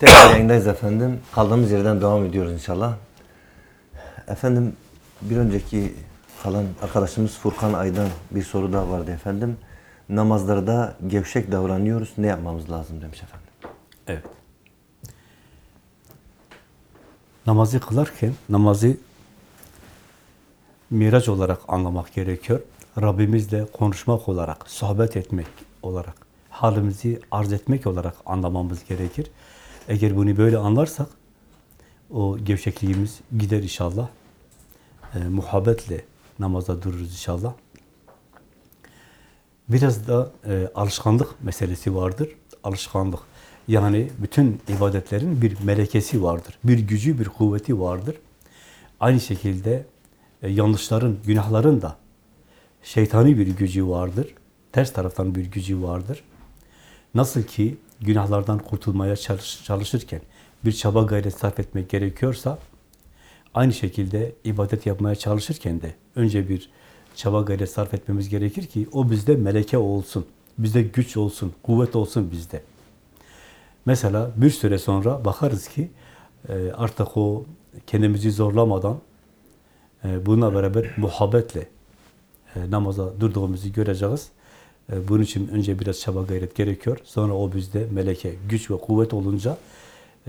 Tekrar yayındayız efendim. Kaldığımız yerden devam ediyoruz inşallah. Efendim bir önceki kalan arkadaşımız Furkan Ay'dan bir soru daha vardı efendim. Namazlarda gevşek davranıyoruz. Ne yapmamız lazım demiş efendim. Evet. Namazı kılarken namazı miraç olarak anlamak gerekiyor. Rabbimizle konuşmak olarak, sohbet etmek olarak, halimizi arz etmek olarak anlamamız gerekir. Eğer bunu böyle anlarsak o gevşekliğimiz gider inşallah. E, muhabbetle namaza dururuz inşallah. Biraz da e, alışkanlık meselesi vardır. Alışkanlık. Yani bütün ibadetlerin bir melekesi vardır. Bir gücü, bir kuvveti vardır. Aynı şekilde e, yanlışların, günahların da şeytani bir gücü vardır. Ters taraftan bir gücü vardır. Nasıl ki günahlardan kurtulmaya çalış- çalışırken bir çaba gayret sarf etmek gerekiyorsa, aynı şekilde ibadet yapmaya çalışırken de önce bir çaba gayret sarf etmemiz gerekir ki o bizde meleke olsun, bizde güç olsun, kuvvet olsun bizde. Mesela bir süre sonra bakarız ki e, artık o kendimizi zorlamadan e, bununla beraber muhabbetle e, namaza durduğumuzu göreceğiz. E, Bunun için önce biraz çaba gayret gerekiyor. Sonra o bizde meleke, güç ve kuvvet olunca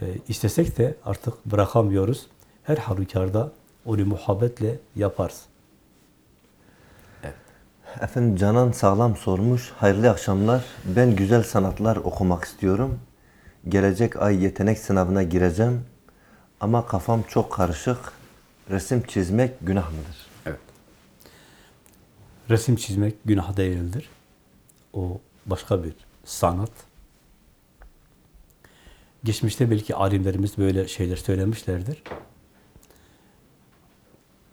e, istesek de artık bırakamıyoruz. Her halükarda onu muhabbetle yaparız. Efendim Canan Sağlam sormuş. Hayırlı akşamlar. Ben güzel sanatlar okumak istiyorum. Gelecek ay yetenek sınavına gireceğim. Ama kafam çok karışık. Resim çizmek günah mıdır? Evet. Resim çizmek günah değildir. O başka bir sanat. Geçmişte belki alimlerimiz böyle şeyler söylemişlerdir.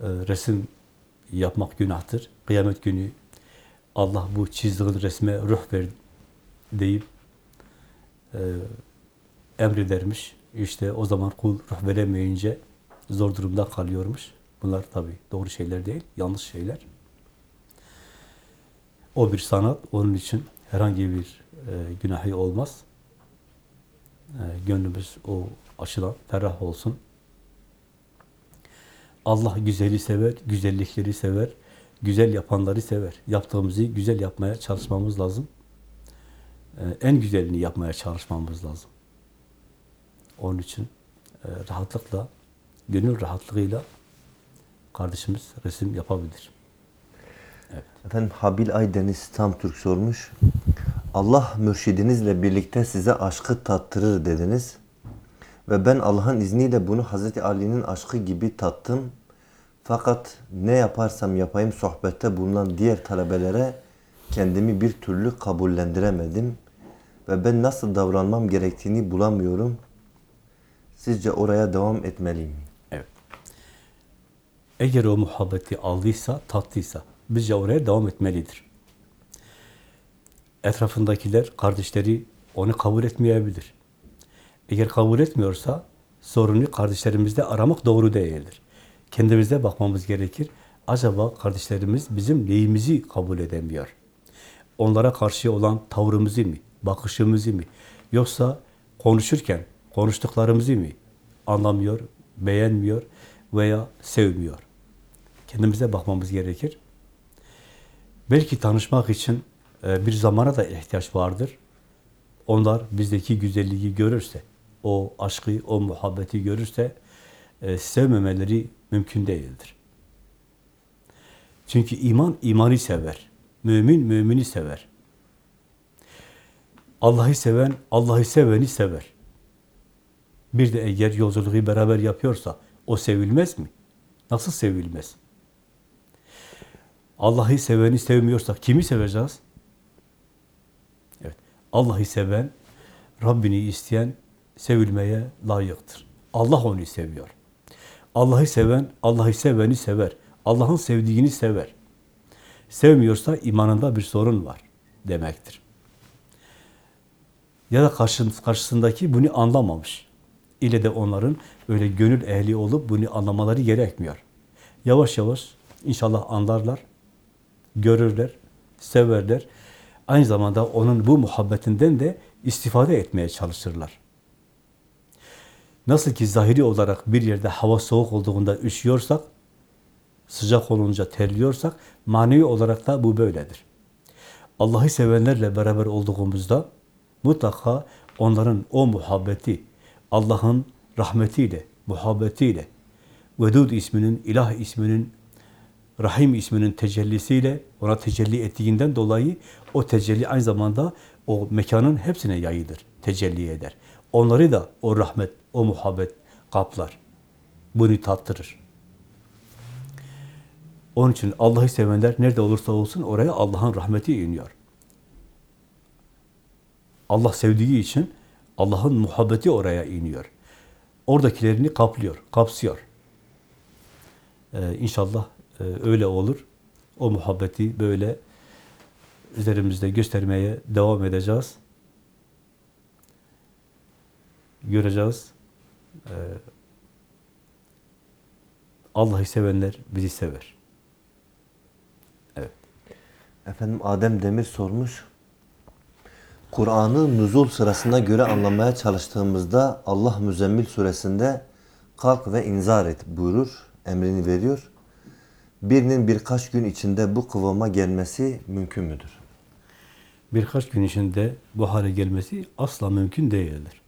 Ee, resim yapmak günahtır. Kıyamet günü Allah bu çizdiğin resme ruh ver deyip e, emredermiş. İşte o zaman kul ruh veremeyince zor durumda kalıyormuş. Bunlar tabii doğru şeyler değil, yanlış şeyler. O bir sanat, onun için herhangi bir e, günahı olmaz. E, gönlümüz o açıdan ferah olsun. Allah güzeli sever, güzellikleri sever, güzel yapanları sever. Yaptığımızı güzel yapmaya çalışmamız lazım. E, en güzelini yapmaya çalışmamız lazım. Onun için e, rahatlıkla, gönül rahatlığıyla kardeşimiz resim yapabilir. Efendim Habil Aydeniz Tam Türk sormuş. Allah mürşidinizle birlikte size aşkı tattırır dediniz. Ve ben Allah'ın izniyle bunu Hazreti Ali'nin aşkı gibi tattım. Fakat ne yaparsam yapayım sohbette bulunan diğer talebelere kendimi bir türlü kabullendiremedim. Ve ben nasıl davranmam gerektiğini bulamıyorum. Sizce oraya devam etmeliyim. Evet. Eğer o muhabbeti aldıysa, tattıysa, bizce oraya devam etmelidir. Etrafındakiler, kardeşleri onu kabul etmeyebilir. Eğer kabul etmiyorsa, sorunu kardeşlerimizde aramak doğru değildir. Kendimize bakmamız gerekir. Acaba kardeşlerimiz bizim neyimizi kabul edemiyor? Onlara karşı olan tavrımızı mı, bakışımızı mı? Yoksa konuşurken konuştuklarımızı mı anlamıyor, beğenmiyor veya sevmiyor? Kendimize bakmamız gerekir. Belki tanışmak için e, bir zamana da ihtiyaç vardır. Onlar bizdeki güzelliği görürse, o aşkı, o muhabbeti görürse e, sevmemeleri mümkün değildir. Çünkü iman imanı sever. Mümin mümini sever. Allah'ı seven Allah'ı seveni sever. Bir de eğer yolculuğu beraber yapıyorsa o sevilmez mi? Nasıl sevilmez? Allah'ı seveni sevmiyorsak kimi seveceğiz? Evet. Allah'ı seven, Rabbini isteyen sevilmeye layıktır. Allah onu seviyor. Allah'ı seven, Allah'ı seveni sever. Allah'ın sevdiğini sever. Sevmiyorsa imanında bir sorun var demektir. Ya da karşı- karşısındaki bunu anlamamış. İle de onların öyle gönül ehli olup bunu anlamaları gerekmiyor. Yavaş yavaş inşallah anlarlar, görürler, severler. Aynı zamanda onun bu muhabbetinden de istifade etmeye çalışırlar. Nasıl ki zahiri olarak bir yerde hava soğuk olduğunda üşüyorsak, sıcak olunca terliyorsak, manevi olarak da bu böyledir. Allah'ı sevenlerle beraber olduğumuzda mutlaka onların o muhabbeti, Allah'ın rahmetiyle, muhabbetiyle, Vedud isminin, ilah isminin, Rahim isminin tecellisiyle ona tecelli ettiğinden dolayı o tecelli aynı zamanda o mekanın hepsine yayılır, tecelli eder. Onları da o rahmet, o muhabbet kaplar. Bunu tattırır. Onun için Allah'ı sevenler nerede olursa olsun oraya Allah'ın rahmeti iniyor. Allah sevdiği için Allah'ın muhabbeti oraya iniyor. Oradakilerini kaplıyor, kapsıyor. Ee, inşallah e, öyle olur. O muhabbeti böyle üzerimizde göstermeye devam edeceğiz. Göreceğiz. Ee, Allah'ı sevenler bizi sever. Evet. Efendim Adem Demir sormuş. Kur'an'ı nüzul sırasına göre anlamaya çalıştığımızda Allah Müzzemmil suresinde kalk ve inzar et buyurur, emrini veriyor. Birinin birkaç gün içinde bu kıvama gelmesi mümkün müdür? birkaç gün içinde bu hale gelmesi asla mümkün değildir.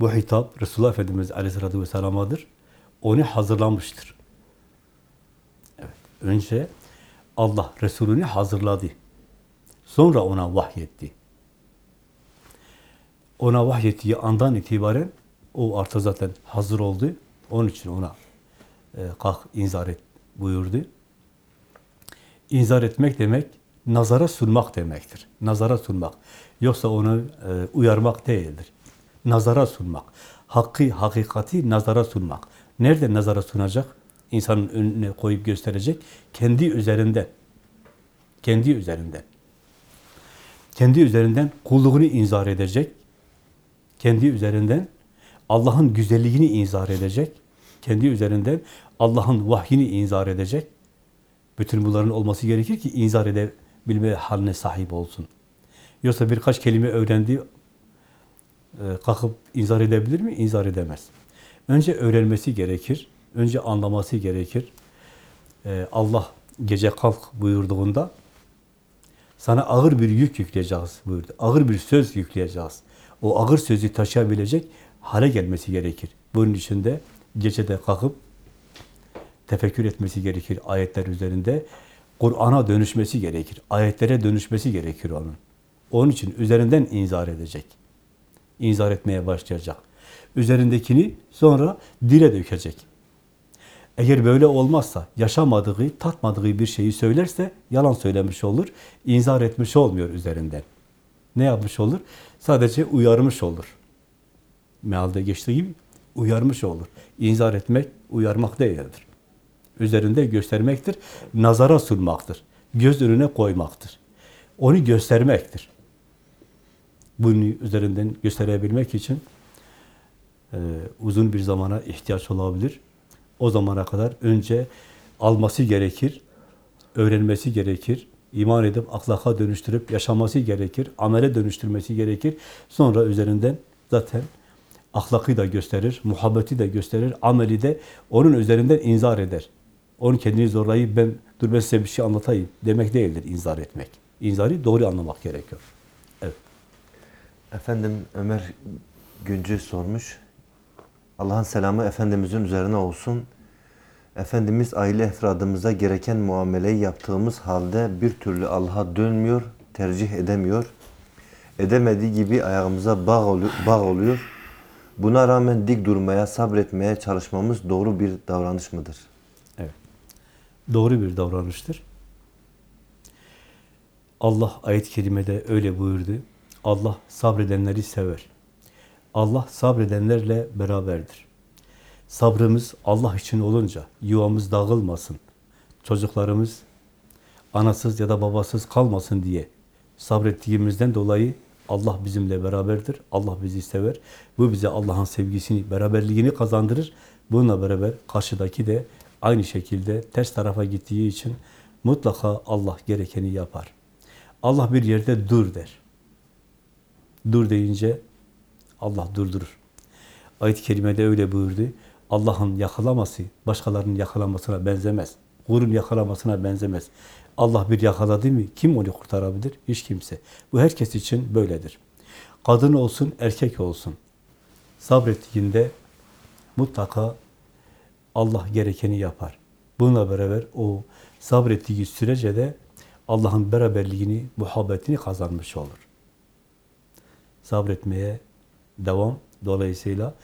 Bu hitap Resulullah Efendimiz Aleyhisselatü Vesselam'adır. Onu hazırlamıştır. Evet. Önce Allah Resulünü hazırladı. Sonra ona vahyetti. Ona vahyettiği andan itibaren o artık zaten hazır oldu. Onun için ona e, kalk inzar et buyurdu. İnzar etmek demek nazara sunmak demektir. Nazara sunmak. Yoksa onu e, uyarmak değildir. Nazara sunmak. Hakkı, hakikati nazara sunmak. Nerede nazara sunacak? İnsanın önüne koyup gösterecek. Kendi üzerinden. Kendi üzerinden. Kendi üzerinden kulluğunu inzar edecek. Kendi üzerinden Allah'ın güzelliğini inzar edecek. Kendi üzerinden Allah'ın vahyini inzar edecek. Bütün bunların olması gerekir ki inzar edebilme haline sahip olsun. Yoksa birkaç kelime öğrendi, e, kalkıp inzar edebilir mi? İnzar edemez. Önce öğrenmesi gerekir, önce anlaması gerekir. E, Allah gece kalk buyurduğunda sana ağır bir yük yükleyeceğiz buyurdu. Ağır bir söz yükleyeceğiz. O ağır sözü taşıyabilecek hale gelmesi gerekir. Bunun için de gecede kalkıp tefekkür etmesi gerekir ayetler üzerinde. Kur'an'a dönüşmesi gerekir. Ayetlere dönüşmesi gerekir onun. Onun için üzerinden inzar edecek. İnzar etmeye başlayacak. Üzerindekini sonra dile dökecek. Eğer böyle olmazsa, yaşamadığı, tatmadığı bir şeyi söylerse yalan söylemiş olur, inzar etmiş olmuyor üzerinden. Ne yapmış olur? Sadece uyarmış olur. Mealde geçtiği gibi uyarmış olur. İnzar etmek, uyarmak değildir. Üzerinde göstermektir, nazara sunmaktır. Göz önüne koymaktır. Onu göstermektir. Bunu üzerinden gösterebilmek için e, uzun bir zamana ihtiyaç olabilir. O zamana kadar önce alması gerekir, öğrenmesi gerekir, iman edip ahlaka dönüştürüp yaşaması gerekir, amele dönüştürmesi gerekir. Sonra üzerinden zaten ahlakı da gösterir, muhabbeti de gösterir, ameli de onun üzerinden inzar eder. Onun kendini zorlayıp ben dur ben size bir şey anlatayım demek değildir inzar etmek. İnzarı doğru anlamak gerekiyor. Evet. Efendim Ömer Güncü sormuş. Allah'ın selamı Efendimizin üzerine olsun. Efendimiz aile efradımıza gereken muameleyi yaptığımız halde bir türlü Allah'a dönmüyor, tercih edemiyor. Edemediği gibi ayağımıza bağ oluyor. Bağ oluyor. Buna rağmen dik durmaya, sabretmeye çalışmamız doğru bir davranış mıdır? Doğru bir davranıştır. Allah ayet-i kerimede öyle buyurdu. Allah sabredenleri sever. Allah sabredenlerle beraberdir. Sabrımız Allah için olunca yuvamız dağılmasın, çocuklarımız anasız ya da babasız kalmasın diye sabrettiğimizden dolayı Allah bizimle beraberdir. Allah bizi sever. Bu bize Allah'ın sevgisini, beraberliğini kazandırır. Bununla beraber karşıdaki de aynı şekilde ters tarafa gittiği için mutlaka Allah gerekeni yapar. Allah bir yerde dur der. Dur deyince Allah durdurur. Ayet-i Kerime'de öyle buyurdu. Allah'ın yakalaması başkalarının yakalamasına benzemez. Kulun yakalamasına benzemez. Allah bir yakaladı mı kim onu kurtarabilir? Hiç kimse. Bu herkes için böyledir. Kadın olsun, erkek olsun. Sabrettiğinde mutlaka Allah gerekeni yapar. Bununla beraber o sabrettiği sürece de Allah'ın beraberliğini, muhabbetini kazanmış olur. Sabretmeye devam. Dolayısıyla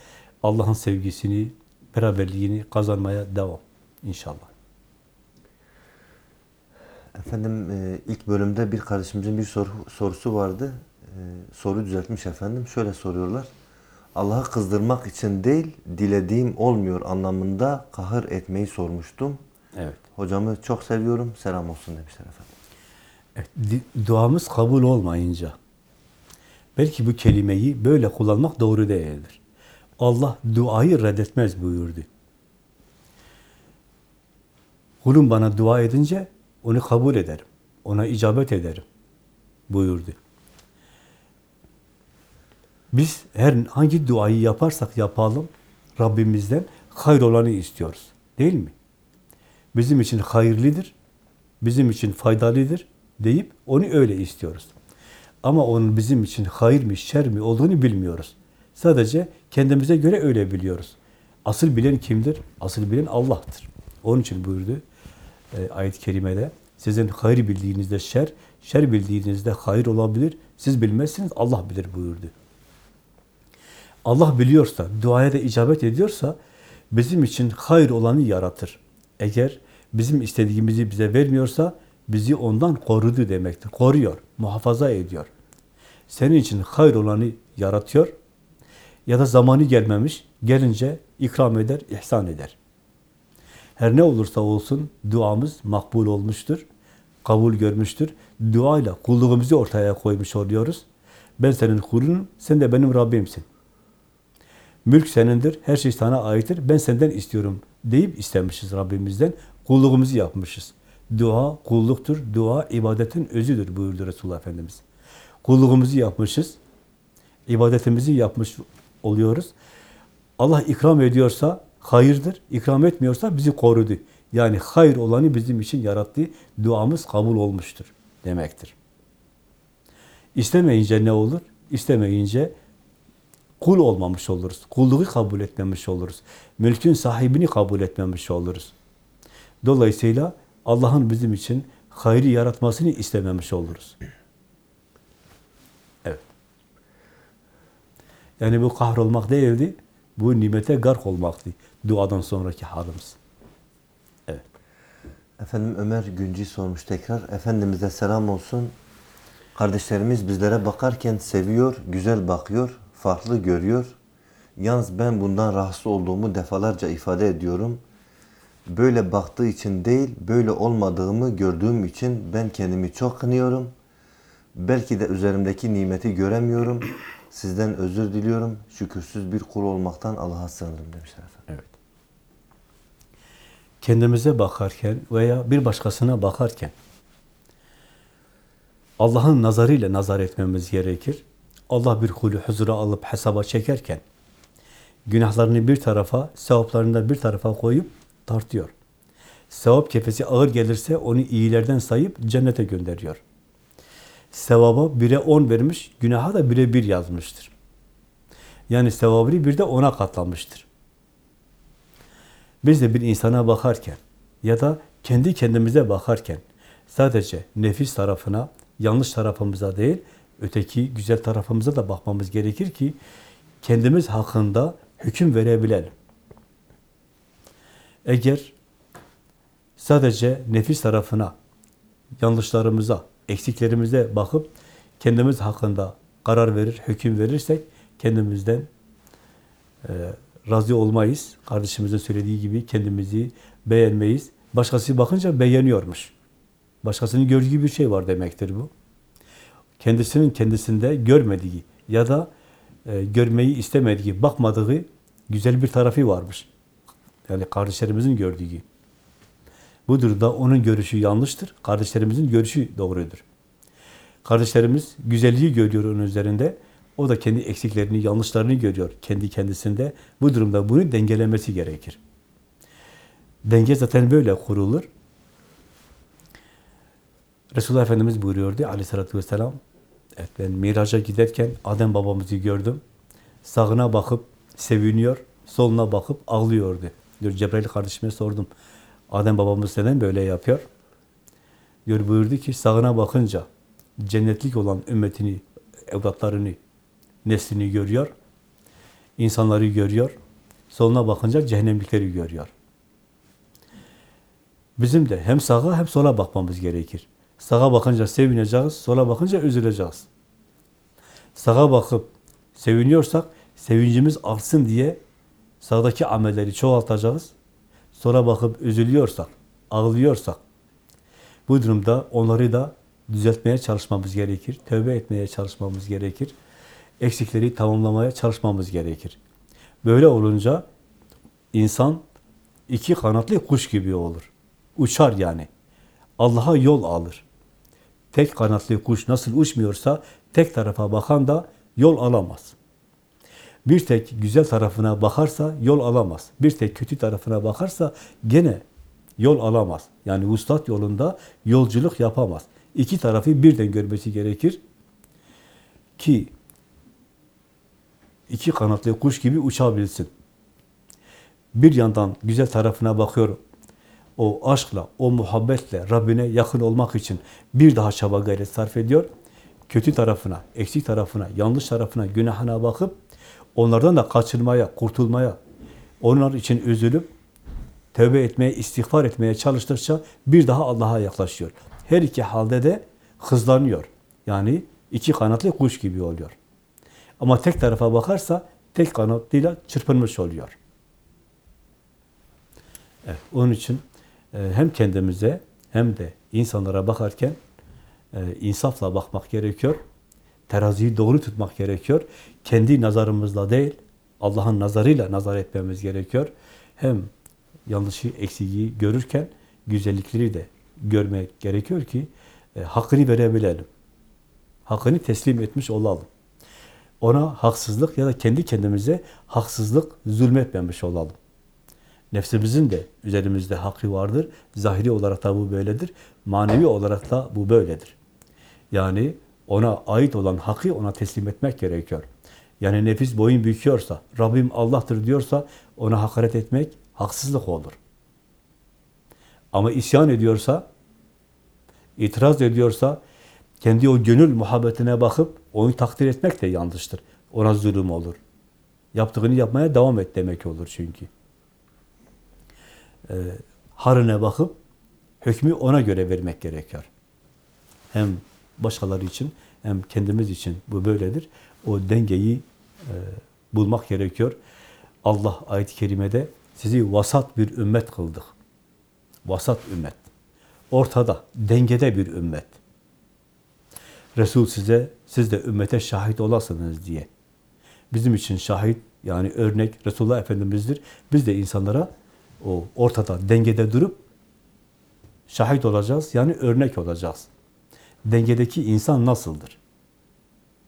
Allah'ın sevgisini, beraberliğini kazanmaya devam inşallah. Efendim e, ilk bölümde bir kardeşimizin bir soru, sorusu vardı. E, soru düzeltmiş efendim. Şöyle soruyorlar. Allah'ı kızdırmak için değil, dilediğim olmuyor anlamında kahır etmeyi sormuştum. Evet. Hocamı çok seviyorum. Selam olsun demişler efendim. Evet, duamız kabul olmayınca belki bu kelimeyi böyle kullanmak doğru değildir. Allah duayı reddetmez buyurdu. Kulum bana dua edince onu kabul ederim. Ona icabet ederim buyurdu. Biz her hangi duayı yaparsak yapalım Rabbimizden hayır olanı istiyoruz. Değil mi? Bizim için hayırlıdır, bizim için faydalıdır deyip onu öyle istiyoruz. Ama onun bizim için hayır mı, şer mi olduğunu bilmiyoruz. Sadece kendimize göre öyle biliyoruz. Asıl bilen kimdir? Asıl bilen Allah'tır. Onun için buyurdu e, ayet-i kerimede. Sizin hayır bildiğinizde şer, şer bildiğinizde hayır olabilir. Siz bilmezsiniz, Allah bilir buyurdu. Allah biliyorsa, duaya da icabet ediyorsa bizim için hayır olanı yaratır. Eğer bizim istediğimizi bize vermiyorsa bizi ondan korudu demektir. Koruyor, muhafaza ediyor. Senin için hayır olanı yaratıyor ya da zamanı gelmemiş, gelince ikram eder, ihsan eder. Her ne olursa olsun duamız makbul olmuştur, kabul görmüştür. Duayla kulluğumuzu ortaya koymuş oluyoruz. Ben senin kulunum, sen de benim Rabbimsin. Mülk senindir, her şey sana aittir, ben senden istiyorum deyip istemişiz Rabbimizden. Kulluğumuzu yapmışız. Dua kulluktur, dua ibadetin özüdür buyurdu Resulullah Efendimiz. Kulluğumuzu yapmışız, ibadetimizi yapmış oluyoruz. Allah ikram ediyorsa hayırdır, ikram etmiyorsa bizi korudu. Yani hayır olanı bizim için yarattığı duamız kabul olmuştur demektir. İstemeyince ne olur? İstemeyince kul olmamış oluruz. Kulluğu kabul etmemiş oluruz. Mülkün sahibini kabul etmemiş oluruz. Dolayısıyla Allah'ın bizim için hayrı yaratmasını istememiş oluruz. Evet. Yani bu kahrolmak değildi, bu nimete gark olmaktı. Duadan sonraki halimiz. Evet. Efendim Ömer Günci sormuş tekrar. Efendimiz'e selam olsun. Kardeşlerimiz bizlere bakarken seviyor, güzel bakıyor, farklı görüyor. Yalnız ben bundan rahatsız olduğumu defalarca ifade ediyorum. Böyle baktığı için değil, böyle olmadığımı gördüğüm için ben kendimi çok kınıyorum. Belki de üzerimdeki nimeti göremiyorum. Sizden özür diliyorum. Şükürsüz bir kul olmaktan Allah'a sığınırım demişler efendim. Evet. Kendimize bakarken veya bir başkasına bakarken Allah'ın nazarıyla nazar etmemiz gerekir. Allah bir kulü huzura alıp hesaba çekerken günahlarını bir tarafa, sevaplarını da bir tarafa koyup tartıyor. Sevap kefesi ağır gelirse onu iyilerden sayıp cennete gönderiyor. Sevaba bire on vermiş, günaha da bire bir yazmıştır. Yani sevabını bir de ona katlamıştır. Biz de bir insana bakarken ya da kendi kendimize bakarken sadece nefis tarafına, yanlış tarafımıza değil, öteki güzel tarafımıza da bakmamız gerekir ki kendimiz hakkında hüküm verebilelim. Eğer sadece nefis tarafına, yanlışlarımıza, eksiklerimize bakıp kendimiz hakkında karar verir, hüküm verirsek kendimizden e, razı olmayız. Kardeşimizin söylediği gibi kendimizi beğenmeyiz. Başkası bakınca beğeniyormuş. Başkasının gördüğü bir şey var demektir bu. Kendisinin kendisinde görmediği ya da e, görmeyi istemediği, bakmadığı güzel bir tarafı varmış. Yani kardeşlerimizin gördüğü. Bu durumda onun görüşü yanlıştır. Kardeşlerimizin görüşü doğrudur. Kardeşlerimiz güzelliği görüyor onun üzerinde. O da kendi eksiklerini, yanlışlarını görüyor kendi kendisinde. Bu durumda bunu dengelemesi gerekir. Denge zaten böyle kurulur. Resulullah Efendimiz buyuruyordu aleyhissalatü vesselam, evet ben miraca giderken Adem babamızı gördüm. Sağına bakıp seviniyor, soluna bakıp ağlıyordu. Diyor Cebrail kardeşime sordum. Adem babamız neden böyle yapıyor? Diyor buyurdu ki sağına bakınca cennetlik olan ümmetini, evlatlarını, neslini görüyor. insanları görüyor. Soluna bakınca cehennemlikleri görüyor. Bizim de hem sağa hem sola bakmamız gerekir. Sağa bakınca sevineceğiz, sola bakınca üzüleceğiz. Sağa bakıp seviniyorsak, sevincimiz artsın diye sağdaki amelleri çoğaltacağız. Sola bakıp üzülüyorsak, ağlıyorsak, bu durumda onları da düzeltmeye çalışmamız gerekir. Tövbe etmeye çalışmamız gerekir. Eksikleri tamamlamaya çalışmamız gerekir. Böyle olunca insan iki kanatlı kuş gibi olur. Uçar yani. Allah'a yol alır. Tek kanatlı kuş nasıl uçmuyorsa tek tarafa bakan da yol alamaz. Bir tek güzel tarafına bakarsa yol alamaz. Bir tek kötü tarafına bakarsa gene yol alamaz. Yani vuslat yolunda yolculuk yapamaz. İki tarafı birden görmesi gerekir ki iki kanatlı kuş gibi uçabilsin. Bir yandan güzel tarafına bakıyor, o aşkla, o muhabbetle Rabbine yakın olmak için bir daha çaba gayret sarf ediyor. Kötü tarafına, eksik tarafına, yanlış tarafına, günahına bakıp onlardan da kaçınmaya, kurtulmaya, onlar için üzülüp tövbe etmeye, istiğfar etmeye çalıştıkça bir daha Allah'a yaklaşıyor. Her iki halde de hızlanıyor. Yani iki kanatlı kuş gibi oluyor. Ama tek tarafa bakarsa tek kanatıyla çırpınmış oluyor. Evet, onun için hem kendimize hem de insanlara bakarken e, insafla bakmak gerekiyor. Teraziyi doğru tutmak gerekiyor. Kendi nazarımızla değil, Allah'ın nazarıyla nazar etmemiz gerekiyor. Hem yanlışı, eksiği görürken güzellikleri de görmek gerekiyor ki e, hakkını verebilelim. Hakkını teslim etmiş olalım. Ona haksızlık ya da kendi kendimize haksızlık zulmetmemiş olalım. Nefsimizin de üzerimizde hakkı vardır. Zahiri olarak da bu böyledir. Manevi olarak da bu böyledir. Yani ona ait olan hakkı ona teslim etmek gerekiyor. Yani nefis boyun büküyorsa, Rabbim Allah'tır diyorsa ona hakaret etmek haksızlık olur. Ama isyan ediyorsa, itiraz ediyorsa, kendi o gönül muhabbetine bakıp onu takdir etmek de yanlıştır. Ona zulüm olur. Yaptığını yapmaya devam et demek olur çünkü. Ee, harine bakıp hükmü ona göre vermek gerekiyor. Hem başkaları için hem kendimiz için bu böyledir. O dengeyi e, bulmak gerekiyor. Allah ayet-i kerimede sizi vasat bir ümmet kıldık. Vasat ümmet. Ortada, dengede bir ümmet. Resul size, siz de ümmete şahit olasınız diye. Bizim için şahit, yani örnek Resulullah Efendimiz'dir. Biz de insanlara o ortada, dengede durup şahit olacağız, yani örnek olacağız. Dengedeki insan nasıldır?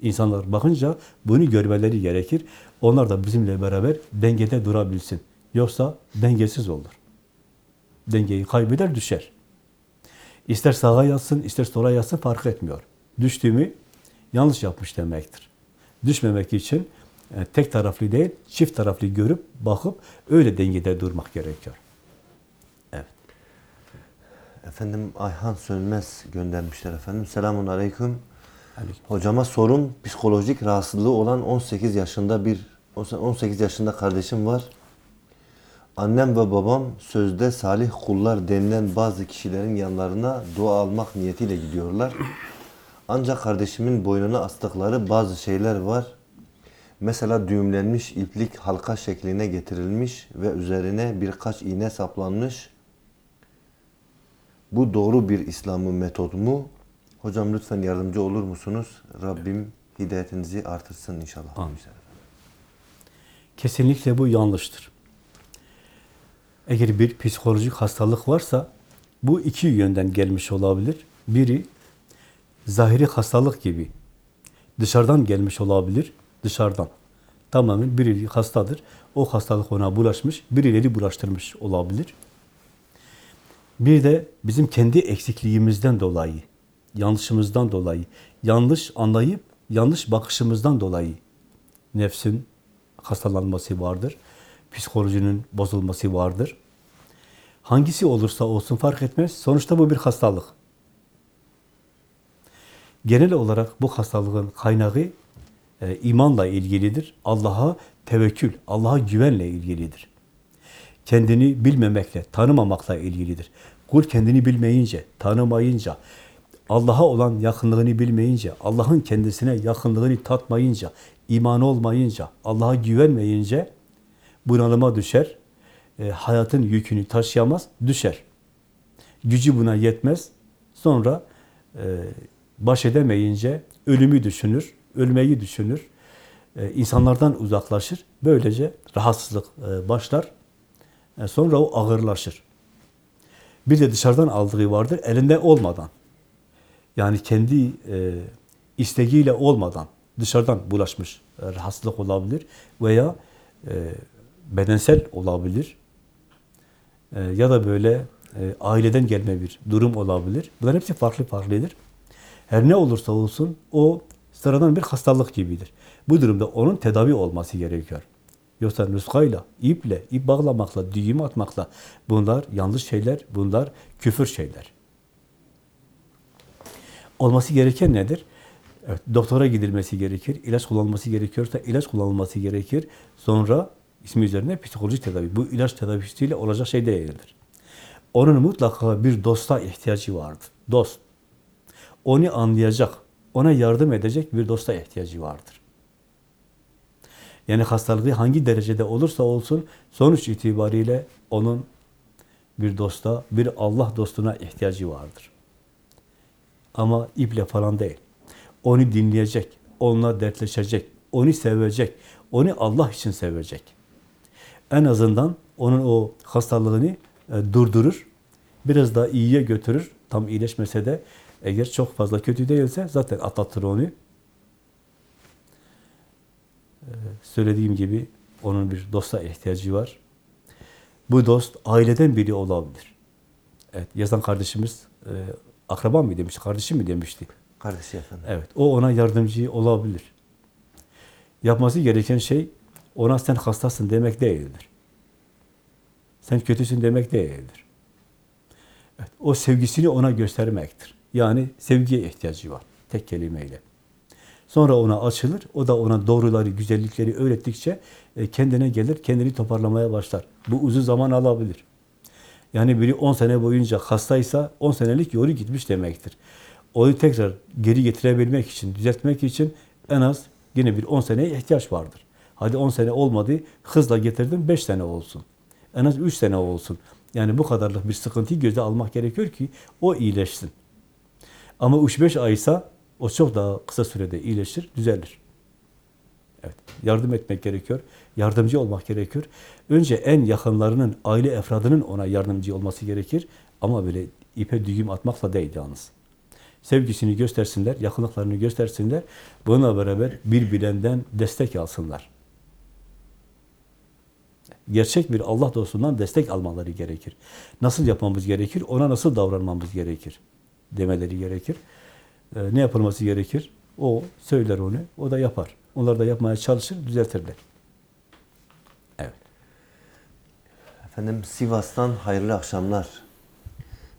İnsanlar bakınca bunu görmeleri gerekir. Onlar da bizimle beraber dengede durabilsin. Yoksa dengesiz olur. Dengeyi kaybeder, düşer. İster sağa yatsın, ister sola yatsın fark etmiyor. Düştüğümü yanlış yapmış demektir. Düşmemek için tek taraflı değil, çift taraflı görüp, bakıp öyle dengede durmak gerekiyor. Evet. Efendim Ayhan Sönmez göndermişler efendim. Selamun aleyküm. Aleyküm. Hocama sorum psikolojik rahatsızlığı olan 18 yaşında bir 18 yaşında kardeşim var. Annem ve babam sözde salih kullar denilen bazı kişilerin yanlarına dua almak niyetiyle gidiyorlar. Ancak kardeşimin boynuna astıkları bazı şeyler var. Mesela düğümlenmiş iplik halka şekline getirilmiş ve üzerine birkaç iğne saplanmış. Bu doğru bir İslam'ı metot mu? Hocam lütfen yardımcı olur musunuz? Rabbim hidayetinizi artırsın inşallah. Amin. Kesinlikle bu yanlıştır. Eğer bir psikolojik hastalık varsa bu iki yönden gelmiş olabilir. Biri zahiri hastalık gibi dışarıdan gelmiş olabilir. Dışarıdan. Tamamen biri hastadır. O hastalık ona bulaşmış, birileri bulaştırmış olabilir. Bir de bizim kendi eksikliğimizden dolayı, yanlışımızdan dolayı, yanlış anlayıp yanlış bakışımızdan dolayı nefsin hastalanması vardır. Psikolojinin bozulması vardır. Hangisi olursa olsun fark etmez. Sonuçta bu bir hastalık. Genel olarak bu hastalığın kaynağı e, imanla ilgilidir. Allah'a tevekkül, Allah'a güvenle ilgilidir. Kendini bilmemekle, tanımamakla ilgilidir. Kul kendini bilmeyince, tanımayınca, Allah'a olan yakınlığını bilmeyince, Allah'ın kendisine yakınlığını tatmayınca, iman olmayınca, Allah'a güvenmeyince bunalıma düşer, e, hayatın yükünü taşıyamaz, düşer. Gücü buna yetmez. Sonra e, baş edemeyince ölümü düşünür, ölmeyi düşünür, e, insanlardan uzaklaşır. Böylece rahatsızlık e, başlar. E, sonra o ağırlaşır. Bir de dışarıdan aldığı vardır, elinde olmadan. Yani kendi isteğiyle olmadan dışarıdan bulaşmış rahatsızlık olabilir veya bedensel olabilir ya da böyle aileden gelme bir durum olabilir. Bunların hepsi farklı farklıdır. Her ne olursa olsun o sıradan bir hastalık gibidir. Bu durumda onun tedavi olması gerekiyor. Yoksa nuskayla, iple, ip bağlamakla, düğüm atmakla bunlar yanlış şeyler, bunlar küfür şeyler. Olması gereken nedir? Evet, doktora gidilmesi gerekir, ilaç kullanılması gerekiyorsa ilaç kullanılması gerekir. Sonra ismi üzerine psikolojik tedavi. Bu ilaç tedavisiyle olacak şey değildir. Onun mutlaka bir dosta ihtiyacı vardır. Dost. Onu anlayacak, ona yardım edecek bir dosta ihtiyacı vardır. Yani hastalığı hangi derecede olursa olsun sonuç itibariyle onun bir dosta, bir Allah dostuna ihtiyacı vardır. Ama iple falan değil. Onu dinleyecek, onunla dertleşecek, onu sevecek, onu Allah için sevecek. En azından onun o hastalığını e, durdurur, biraz daha iyiye götürür. Tam iyileşmese de eğer çok fazla kötü değilse zaten atlatır onu. Ee, söylediğim gibi onun bir dosta ihtiyacı var. Bu dost aileden biri olabilir. Evet, yazan kardeşimiz e, akraba mı demişti, kardeşim mi demişti? Kardeşi efendim. Evet, o ona yardımcı olabilir. Yapması gereken şey ona sen hastasın demek değildir. Sen kötüsün demek değildir. Evet, o sevgisini ona göstermektir. Yani sevgiye ihtiyacı var. Tek kelimeyle. Sonra ona açılır. O da ona doğruları, güzellikleri öğrettikçe e, kendine gelir, kendini toparlamaya başlar. Bu uzun zaman alabilir. Yani biri 10 sene boyunca hastaysa 10 senelik yolu gitmiş demektir. Onu tekrar geri getirebilmek için, düzeltmek için en az yine bir 10 seneye ihtiyaç vardır. Hadi 10 sene olmadı, hızla getirdim 5 sene olsun. En az 3 sene olsun. Yani bu kadarlık bir sıkıntıyı göze almak gerekiyor ki o iyileşsin. Ama 3-5 aysa o çok daha kısa sürede iyileşir, düzelir. Evet, yardım etmek gerekiyor, yardımcı olmak gerekiyor. Önce en yakınlarının, aile efradının ona yardımcı olması gerekir. Ama böyle ipe düğüm atmakla değil yalnız. Sevgisini göstersinler, yakınlıklarını göstersinler. Bununla beraber birbirinden destek alsınlar. Gerçek bir Allah dostundan destek almaları gerekir. Nasıl yapmamız gerekir? Ona nasıl davranmamız gerekir? Demeleri gerekir. Ee, ne yapılması gerekir? O söyler onu, o da yapar. Onlar da yapmaya çalışır, düzeltirler. Evet. Efendim Sivas'tan hayırlı akşamlar.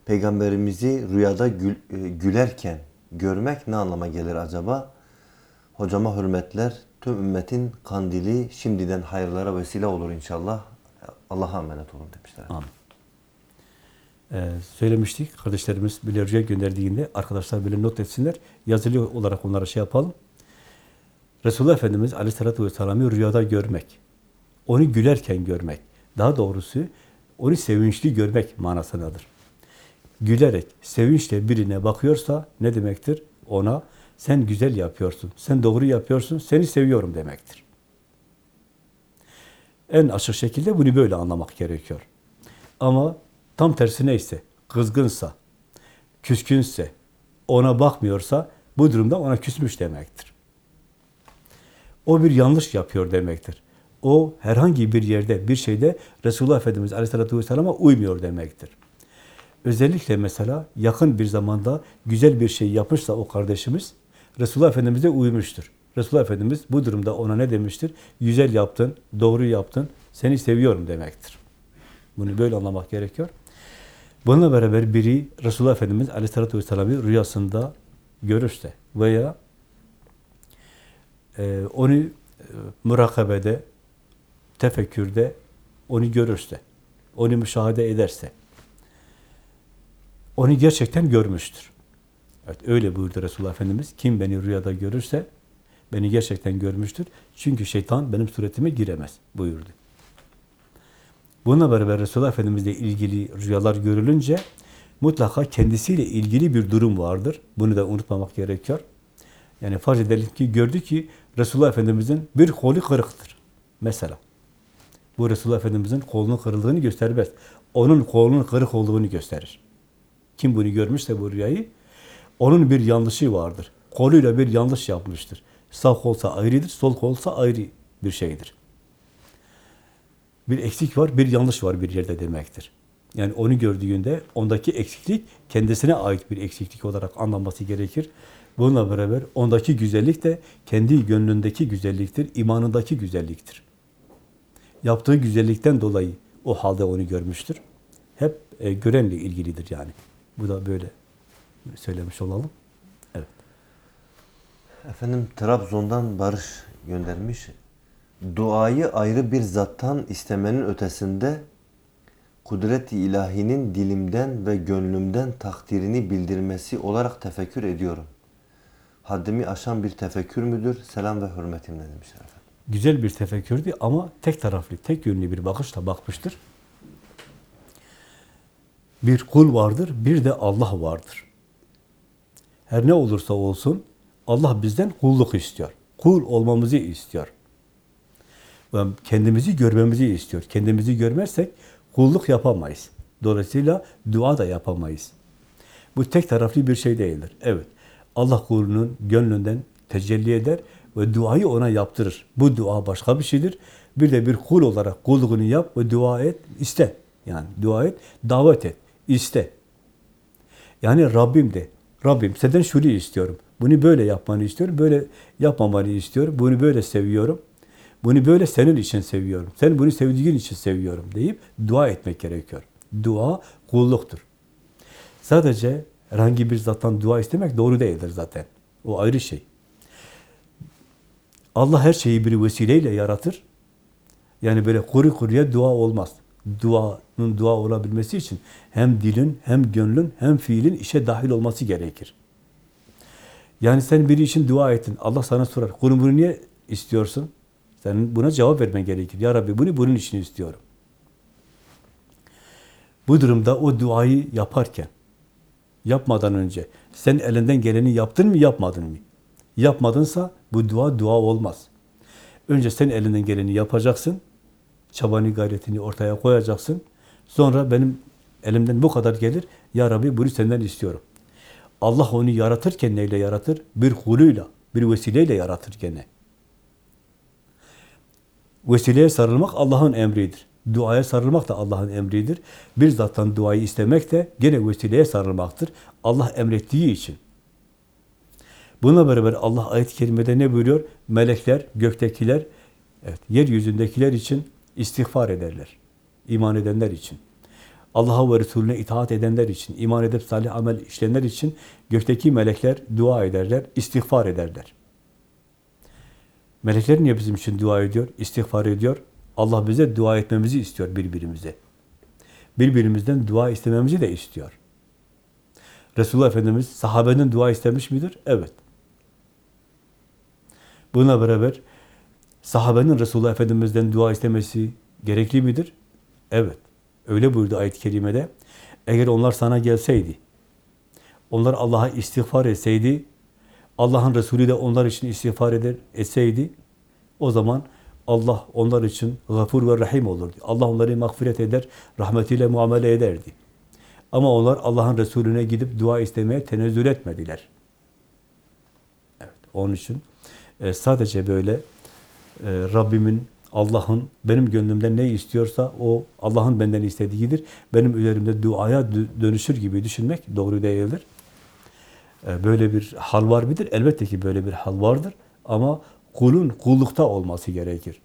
Peygamberimizi rüyada gül- e, gülerken görmek ne anlama gelir acaba? Hocama hürmetler. Tüm ümmetin kandili şimdiden hayırlara vesile olur inşallah. Allah'a emanet olun demişler. Amin. Ee, söylemiştik, kardeşlerimiz bile rüya gönderdiğinde arkadaşlar bile not etsinler. Yazılı olarak onlara şey yapalım. Resulullah Efendimiz Aleyhisselatü Vesselam'ı rüyada görmek, onu gülerken görmek, daha doğrusu onu sevinçli görmek manasındadır. Gülerek, sevinçle birine bakıyorsa ne demektir? Ona sen güzel yapıyorsun, sen doğru yapıyorsun, seni seviyorum demektir. En açık şekilde bunu böyle anlamak gerekiyor. Ama tam tersine ise, kızgınsa, küskünse, ona bakmıyorsa bu durumda ona küsmüş demektir. O bir yanlış yapıyor demektir. O herhangi bir yerde, bir şeyde Resulullah Efendimiz Aleyhisselatü Vesselam'a uymuyor demektir. Özellikle mesela yakın bir zamanda güzel bir şey yapmışsa o kardeşimiz, Resulullah Efendimiz'e uymuştur. Resulullah Efendimiz bu durumda ona ne demiştir? Güzel yaptın, doğru yaptın, seni seviyorum demektir. Bunu böyle anlamak gerekiyor. Bununla beraber biri Resulullah Efendimiz Aleyhisselatü Vesselam'ı rüyasında görürse veya e, onu e, mürakabede, tefekkürde onu görürse, onu müşahede ederse, onu gerçekten görmüştür. Evet, öyle buyurdu Resulullah Efendimiz. Kim beni rüyada görürse, beni gerçekten görmüştür. Çünkü şeytan benim suretime giremez buyurdu. Bununla beraber Resulullah Efendimizle ilgili rüyalar görülünce mutlaka kendisiyle ilgili bir durum vardır. Bunu da unutmamak gerekiyor. Yani farz edelim ki gördü ki Resulullah Efendimizin bir kolu kırıktır. Mesela. Bu Resulullah Efendimizin kolunun kırıldığını göstermez. Onun kolunun kırık olduğunu gösterir. Kim bunu görmüşse bu rüyayı, onun bir yanlışı vardır. Koluyla bir yanlış yapmıştır. Sağ kolsa ayrıdır, sol kolsa ayrı bir şeydir. Bir eksik var, bir yanlış var bir yerde demektir. Yani onu gördüğünde ondaki eksiklik kendisine ait bir eksiklik olarak anlanması gerekir. Bununla beraber ondaki güzellik de kendi gönlündeki güzelliktir, imanındaki güzelliktir. Yaptığı güzellikten dolayı o halde onu görmüştür. Hep e, görenle ilgilidir yani. Bu da böyle söylemiş olalım. Evet. Efendim Trabzon'dan Barış göndermiş. Duayı ayrı bir zattan istemenin ötesinde kudret-i ilahinin dilimden ve gönlümden takdirini bildirmesi olarak tefekkür ediyorum. Haddimi aşan bir tefekkür müdür? Selam ve hürmetimle demişler efendim. Güzel bir tefekkürdü ama tek taraflı, tek yönlü bir bakışla bakmıştır. Bir kul vardır, bir de Allah vardır. Her ne olursa olsun Allah bizden kulluk istiyor. Kul olmamızı istiyor. Kendimizi görmemizi istiyor. Kendimizi görmezsek kulluk yapamayız. Dolayısıyla dua da yapamayız. Bu tek taraflı bir şey değildir. Evet, Allah kulunun gönlünden tecelli eder ve duayı ona yaptırır. Bu dua başka bir şeydir. Bir de bir kul olarak kulluğunu yap ve dua et, iste. Yani dua et, davet et, iste. Yani Rabbim de, Rabbim senden şunu istiyorum. Bunu böyle yapmanı istiyorum, böyle yapmamanı istiyorum. Bunu böyle seviyorum. Bunu böyle senin için seviyorum. Sen bunu sevdiğin için seviyorum deyip dua etmek gerekiyor. Dua kulluktur. Sadece herhangi bir zattan dua istemek doğru değildir zaten. O ayrı şey. Allah her şeyi bir vesileyle yaratır. Yani böyle kuru kuruya dua olmaz. Duanın dua olabilmesi için hem dilin, hem gönlün, hem fiilin işe dahil olması gerekir. Yani sen biri için dua ettin. Allah sana sorar. Bunu bunu niye istiyorsun? Senin buna cevap vermen gerekir. Ya Rabbi bunu bunun için istiyorum. Bu durumda o duayı yaparken, yapmadan önce sen elinden geleni yaptın mı, yapmadın mı? Yapmadınsa bu dua dua olmaz. Önce sen elinden geleni yapacaksın, çabanı, gayretini ortaya koyacaksın. Sonra benim elimden bu kadar gelir, Ya Rabbi bunu senden istiyorum. Allah onu yaratırken neyle yaratır? Bir kuluyla, bir vesileyle yaratır gene. Vesileye sarılmak Allah'ın emridir. Duaya sarılmak da Allah'ın emridir. Bir zattan duayı istemek de gene vesileye sarılmaktır. Allah emrettiği için. Buna beraber Allah ayet-i kerimede ne buyuruyor? Melekler, göktekiler, evet, yeryüzündekiler için istiğfar ederler. İman edenler için. Allah'a ve Resulüne itaat edenler için, iman edip salih amel işleyenler için gökteki melekler dua ederler, istiğfar ederler. Melekler niye bizim için dua ediyor, istiğfar ediyor? Allah bize dua etmemizi istiyor birbirimize. Birbirimizden dua istememizi de istiyor. Resulullah Efendimiz sahabenin dua istemiş midir? Evet. Buna beraber sahabenin Resulullah Efendimiz'den dua istemesi gerekli midir? Evet. Öyle buyurdu ayet-i kerimede. Eğer onlar sana gelseydi, onlar Allah'a istiğfar etseydi, Allah'ın Resulü de onlar için istiğfar eder, etseydi, o zaman Allah onlar için gafur ve rahim olurdu. Allah onları mağfiret eder, rahmetiyle muamele ederdi. Ama onlar Allah'ın Resulüne gidip dua istemeye tenezzül etmediler. Evet, onun için e, sadece böyle e, Rabbimin, Allah'ın benim gönlümden ne istiyorsa o Allah'ın benden istediğidir. Benim üzerimde duaya dö- dönüşür gibi düşünmek doğru değildir. E, böyle bir hal var mıdır? Elbette ki böyle bir hal vardır. Ama kulun kullukta olması gerekir.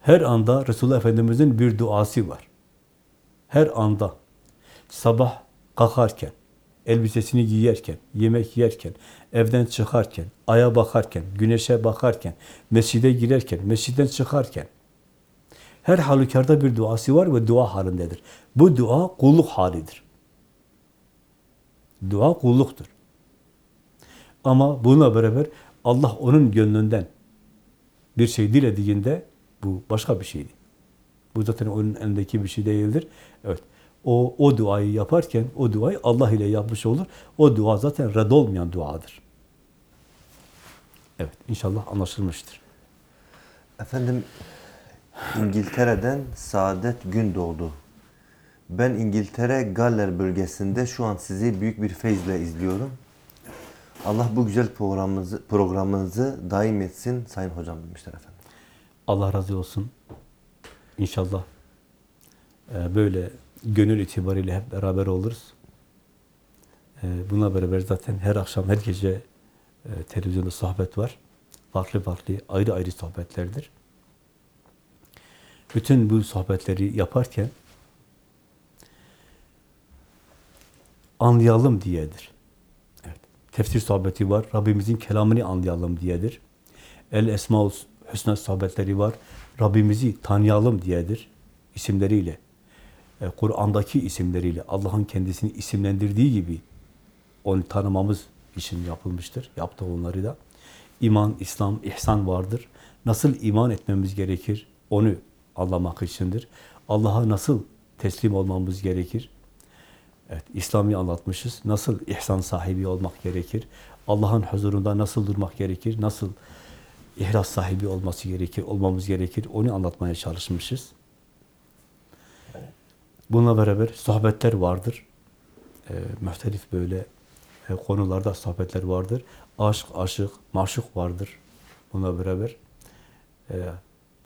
Her anda Resulullah Efendimiz'in bir duası var. Her anda sabah kalkarken, elbisesini giyerken, yemek yerken, evden çıkarken, aya bakarken, güneşe bakarken, mescide girerken, mescitten çıkarken her halükarda bir duası var ve dua halindedir. Bu dua kulluk halidir. Dua kulluktur. Ama bununla beraber Allah onun gönlünden bir şey dilediğinde bu başka bir şeydi. Bu zaten onun elindeki bir şey değildir. Evet. O, o duayı yaparken o duayı Allah ile yapmış olur. O dua zaten reddolmayan duadır. Evet. inşallah anlaşılmıştır. Efendim İngiltere'den Saadet Gündoğdu. Ben İngiltere Galler bölgesinde şu an sizi büyük bir feyizle izliyorum. Allah bu güzel programınızı, programınızı daim etsin Sayın Hocam demişler efendim. Allah razı olsun. İnşallah e, böyle gönül itibariyle hep beraber oluruz. E, Buna beraber zaten her akşam, her gece e, televizyonda sohbet var. Farklı farklı, ayrı ayrı sohbetlerdir. Bütün bu sohbetleri yaparken anlayalım diyedir. Evet. Tefsir sohbeti var. Rabbimizin kelamını anlayalım diyedir. El Esmaül Hüsna sohbetleri var. Rabbimizi tanıyalım diyedir. isimleriyle. E, Kur'an'daki isimleriyle Allah'ın kendisini isimlendirdiği gibi onu tanımamız için yapılmıştır. Yaptı onları da. İman, İslam, ihsan vardır. Nasıl iman etmemiz gerekir? Onu anlamak içindir. Allah'a nasıl teslim olmamız gerekir? Evet, İslam'ı anlatmışız. Nasıl ihsan sahibi olmak gerekir? Allah'ın huzurunda nasıl durmak gerekir? Nasıl ihlas sahibi olması gerekir, olmamız gerekir? Onu anlatmaya çalışmışız. Bununla beraber sohbetler vardır. Ee, muhtelif böyle e, konularda sohbetler vardır. Aşk, aşık, maşuk vardır. Bununla beraber e,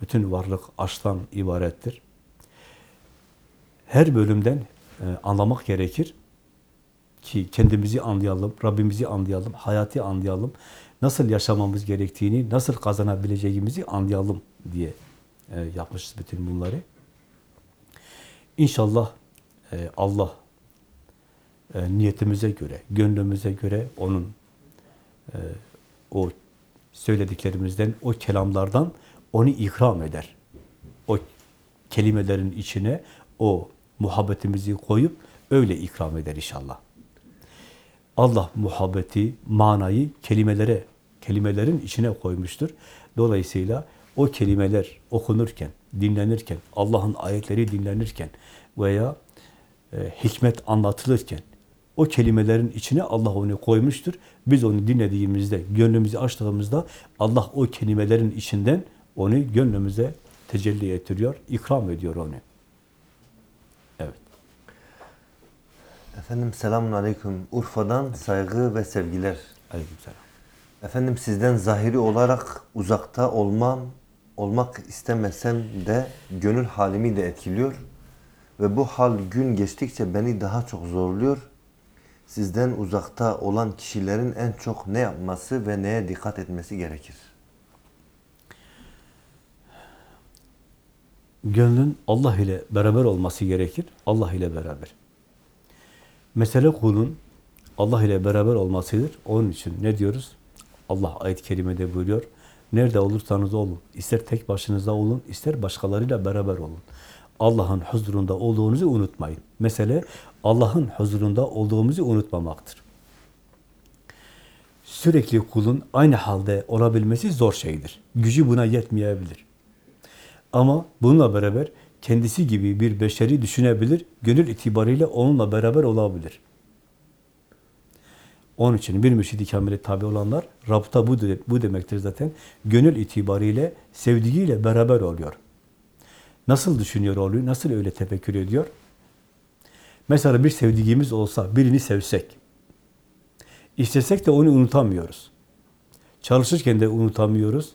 bütün varlık aşktan ibarettir. Her bölümden e, anlamak gerekir ki kendimizi anlayalım, Rabbimizi anlayalım, hayatı anlayalım, nasıl yaşamamız gerektiğini, nasıl kazanabileceğimizi anlayalım diye e, yapmışız bütün bunları. İnşallah e, Allah e, niyetimize göre, gönlümüze göre onun e, o söylediklerimizden, o kelamlardan onu ikram eder. O kelimelerin içine o muhabbetimizi koyup öyle ikram eder inşallah. Allah muhabbeti, manayı kelimelere, kelimelerin içine koymuştur. Dolayısıyla o kelimeler okunurken, dinlenirken, Allah'ın ayetleri dinlenirken veya e, hikmet anlatılırken o kelimelerin içine Allah onu koymuştur. Biz onu dinlediğimizde, gönlümüzü açtığımızda Allah o kelimelerin içinden onu gönlümüze tecelli ettiriyor, ikram ediyor onu. Efendim selamun aleyküm. Urfa'dan saygı ve sevgiler. Aleykümselam. Efendim sizden zahiri olarak uzakta olmam, olmak istemesem de gönül halimi de etkiliyor. Ve bu hal gün geçtikçe beni daha çok zorluyor. Sizden uzakta olan kişilerin en çok ne yapması ve neye dikkat etmesi gerekir? Gönlün Allah ile beraber olması gerekir. Allah ile beraber. Mesele kulun Allah ile beraber olmasıdır. Onun için ne diyoruz? Allah ayet-i kerimede buyuruyor. Nerede olursanız olun. ister tek başınıza olun, ister başkalarıyla beraber olun. Allah'ın huzurunda olduğunuzu unutmayın. Mesele Allah'ın huzurunda olduğumuzu unutmamaktır. Sürekli kulun aynı halde olabilmesi zor şeydir. Gücü buna yetmeyebilir. Ama bununla beraber kendisi gibi bir beşeri düşünebilir, gönül itibariyle onunla beraber olabilir. Onun için bir mürşid-i kamile tabi olanlar, rabıta bu, bu demektir zaten. Gönül itibariyle, sevdiğiyle beraber oluyor. Nasıl düşünüyor oluyor, nasıl öyle tefekkür ediyor? Mesela bir sevdiğimiz olsa, birini sevsek, istesek de onu unutamıyoruz. Çalışırken de unutamıyoruz.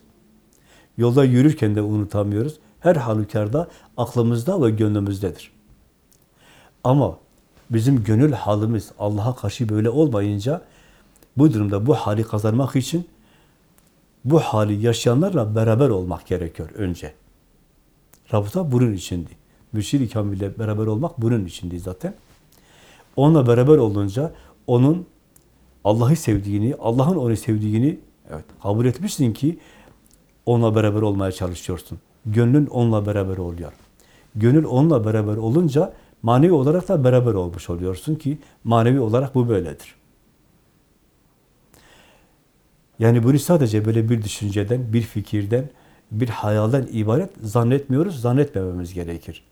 Yolda yürürken de unutamıyoruz. Her halükarda aklımızda ve gönlümüzdedir. Ama bizim gönül halimiz Allah'a karşı böyle olmayınca bu durumda bu hali kazanmak için bu hali yaşayanlarla beraber olmak gerekiyor önce. Rabıta bunun içindi. Mürşid-i Kamil'le beraber olmak bunun içindi zaten. Onunla beraber olunca onun Allah'ı sevdiğini, Allah'ın onu sevdiğini evet, kabul etmişsin ki onunla beraber olmaya çalışıyorsun. Gönlün onunla beraber oluyor. Gönül onunla beraber olunca manevi olarak da beraber olmuş oluyorsun ki manevi olarak bu böyledir. Yani bunu sadece böyle bir düşünceden, bir fikirden, bir hayalden ibaret zannetmiyoruz, zannetmememiz gerekir.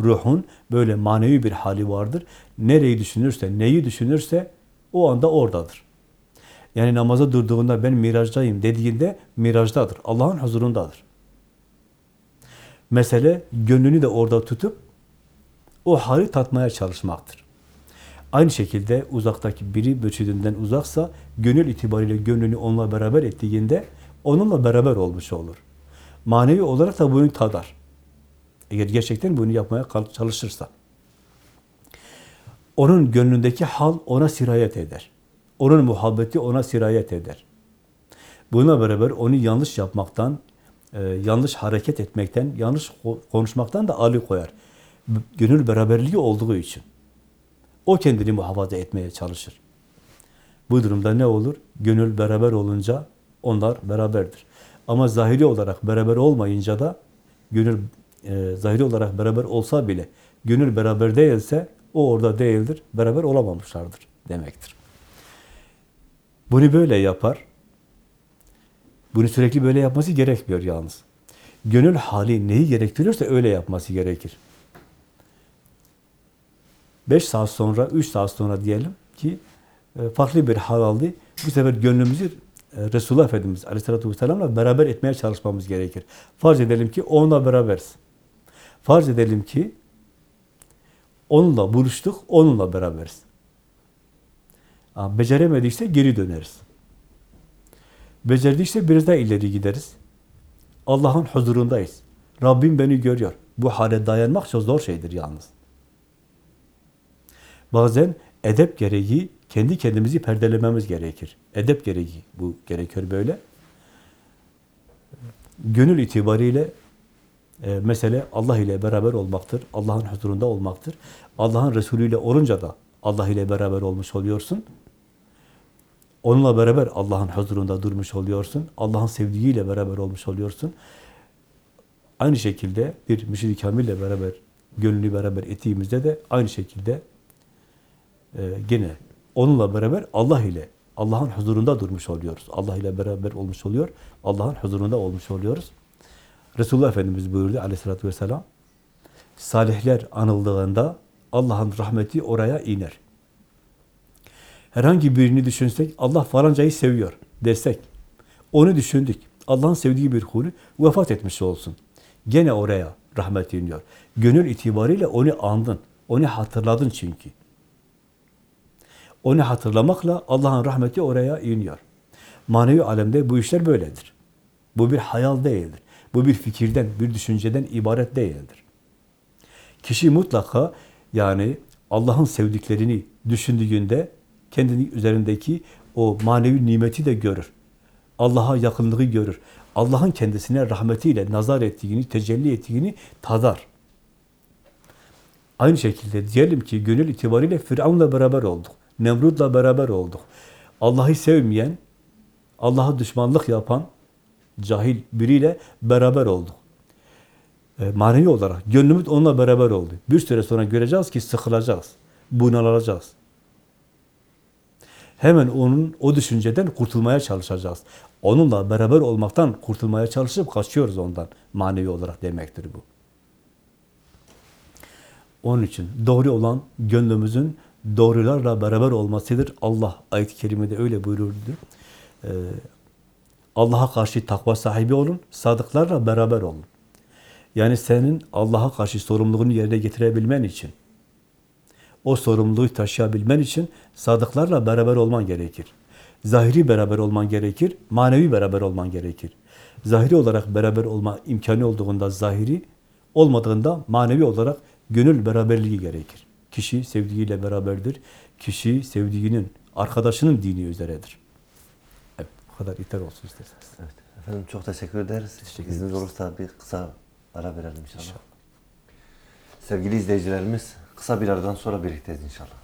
Ruhun böyle manevi bir hali vardır. Nereyi düşünürse, neyi düşünürse o anda oradadır. Yani namaza durduğunda ben mirajdayım dediğinde mirajdadır. Allah'ın huzurundadır. Mesele gönlünü de orada tutup o hali tatmaya çalışmaktır. Aynı şekilde uzaktaki biri mürşidinden uzaksa gönül itibariyle gönlünü onunla beraber ettiğinde onunla beraber olmuş olur. Manevi olarak da bunu tadar. Eğer gerçekten bunu yapmaya çalışırsa. Onun gönlündeki hal ona sirayet eder. Onun muhabbeti ona sirayet eder. Buna beraber onu yanlış yapmaktan, e, yanlış hareket etmekten, yanlış konuşmaktan da ali koyar. Gönül beraberliği olduğu için. O kendini muhafaza etmeye çalışır. Bu durumda ne olur? Gönül beraber olunca onlar beraberdir. Ama zahiri olarak beraber olmayınca da gönül e, zahiri olarak beraber olsa bile gönül beraber değilse o orada değildir, beraber olamamışlardır demektir. Bunu böyle yapar. Bunu sürekli böyle yapması gerekmiyor yalnız. Gönül hali neyi gerektiriyorsa öyle yapması gerekir. Beş saat sonra, üç saat sonra diyelim ki e, farklı bir hal aldı. Bu sefer gönlümüzü e, Resulullah Efendimiz Aleyhisselatü Vesselam'la beraber etmeye çalışmamız gerekir. Farz edelim ki onunla beraberiz. Farz edelim ki onunla buluştuk, onunla beraberiz. Ama geri döneriz. Becerdiyse biraz daha ileri gideriz. Allah'ın huzurundayız. Rabbim beni görüyor. Bu hale dayanmak çok zor şeydir yalnız. Bazen edep gereği kendi kendimizi perdelememiz gerekir. Edep gereği bu gerekiyor böyle. Gönül itibariyle e, mesele Allah ile beraber olmaktır. Allah'ın huzurunda olmaktır. Allah'ın Resulü ile olunca da Allah ile beraber olmuş oluyorsun. Onunla beraber Allah'ın huzurunda durmuş oluyorsun. Allah'ın sevdiğiyle beraber olmuş oluyorsun. Aynı şekilde bir müşid-i kamil ile beraber, gönlünü beraber ettiğimizde de aynı şekilde e, gene onunla beraber Allah ile, Allah'ın huzurunda durmuş oluyoruz. Allah ile beraber olmuş oluyor. Allah'ın huzurunda olmuş oluyoruz. Resulullah Efendimiz buyurdu aleyhissalatü vesselam, salihler anıldığında Allah'ın rahmeti oraya iner. Herhangi birini düşünsek, Allah falancayı seviyor desek, onu düşündük. Allah'ın sevdiği bir kulü vefat etmiş olsun. Gene oraya rahmet iniyor. Gönül itibariyle onu andın. Onu hatırladın çünkü. Onu hatırlamakla Allah'ın rahmeti oraya iniyor. Manevi alemde bu işler böyledir. Bu bir hayal değildir. Bu bir fikirden, bir düşünceden ibaret değildir. Kişi mutlaka yani Allah'ın sevdiklerini düşündüğünde kendini üzerindeki o manevi nimeti de görür. Allah'a yakınlığı görür. Allah'ın kendisine rahmetiyle nazar ettiğini, tecelli ettiğini tadar. Aynı şekilde diyelim ki gönül itibariyle Firavun'la beraber olduk. Nemrut'la beraber olduk. Allah'ı sevmeyen, Allah'a düşmanlık yapan cahil biriyle beraber olduk. E, manevi olarak gönlümüz onunla beraber oldu. Bir süre sonra göreceğiz ki sıkılacağız, bunalacağız. Hemen onun o düşünceden kurtulmaya çalışacağız. Onunla beraber olmaktan kurtulmaya çalışıp kaçıyoruz ondan. Manevi olarak demektir bu. Onun için doğru olan gönlümüzün doğrularla beraber olmasıdır. Allah ayet-i kerimede öyle buyururdu. Ee, Allah'a karşı takva sahibi olun, sadıklarla beraber olun. Yani senin Allah'a karşı sorumluluğunu yerine getirebilmen için, o sorumluluğu taşıyabilmen için sadıklarla beraber olman gerekir. Zahiri beraber olman gerekir, manevi beraber olman gerekir. zahiri olarak beraber olma imkanı olduğunda zahiri, olmadığında manevi olarak gönül beraberliği gerekir. Kişi sevdiğiyle beraberdir. Kişi sevdiğinin, arkadaşının dini üzeredir. Evet, bu kadar yeter olsun isterseniz. Evet. Efendim çok teşekkür ederiz. Teşekkür İzniniz olursa bir kısa ara verelim inşallah. Sevgili izleyicilerimiz kısa bir aradan sonra birlikteyiz inşallah.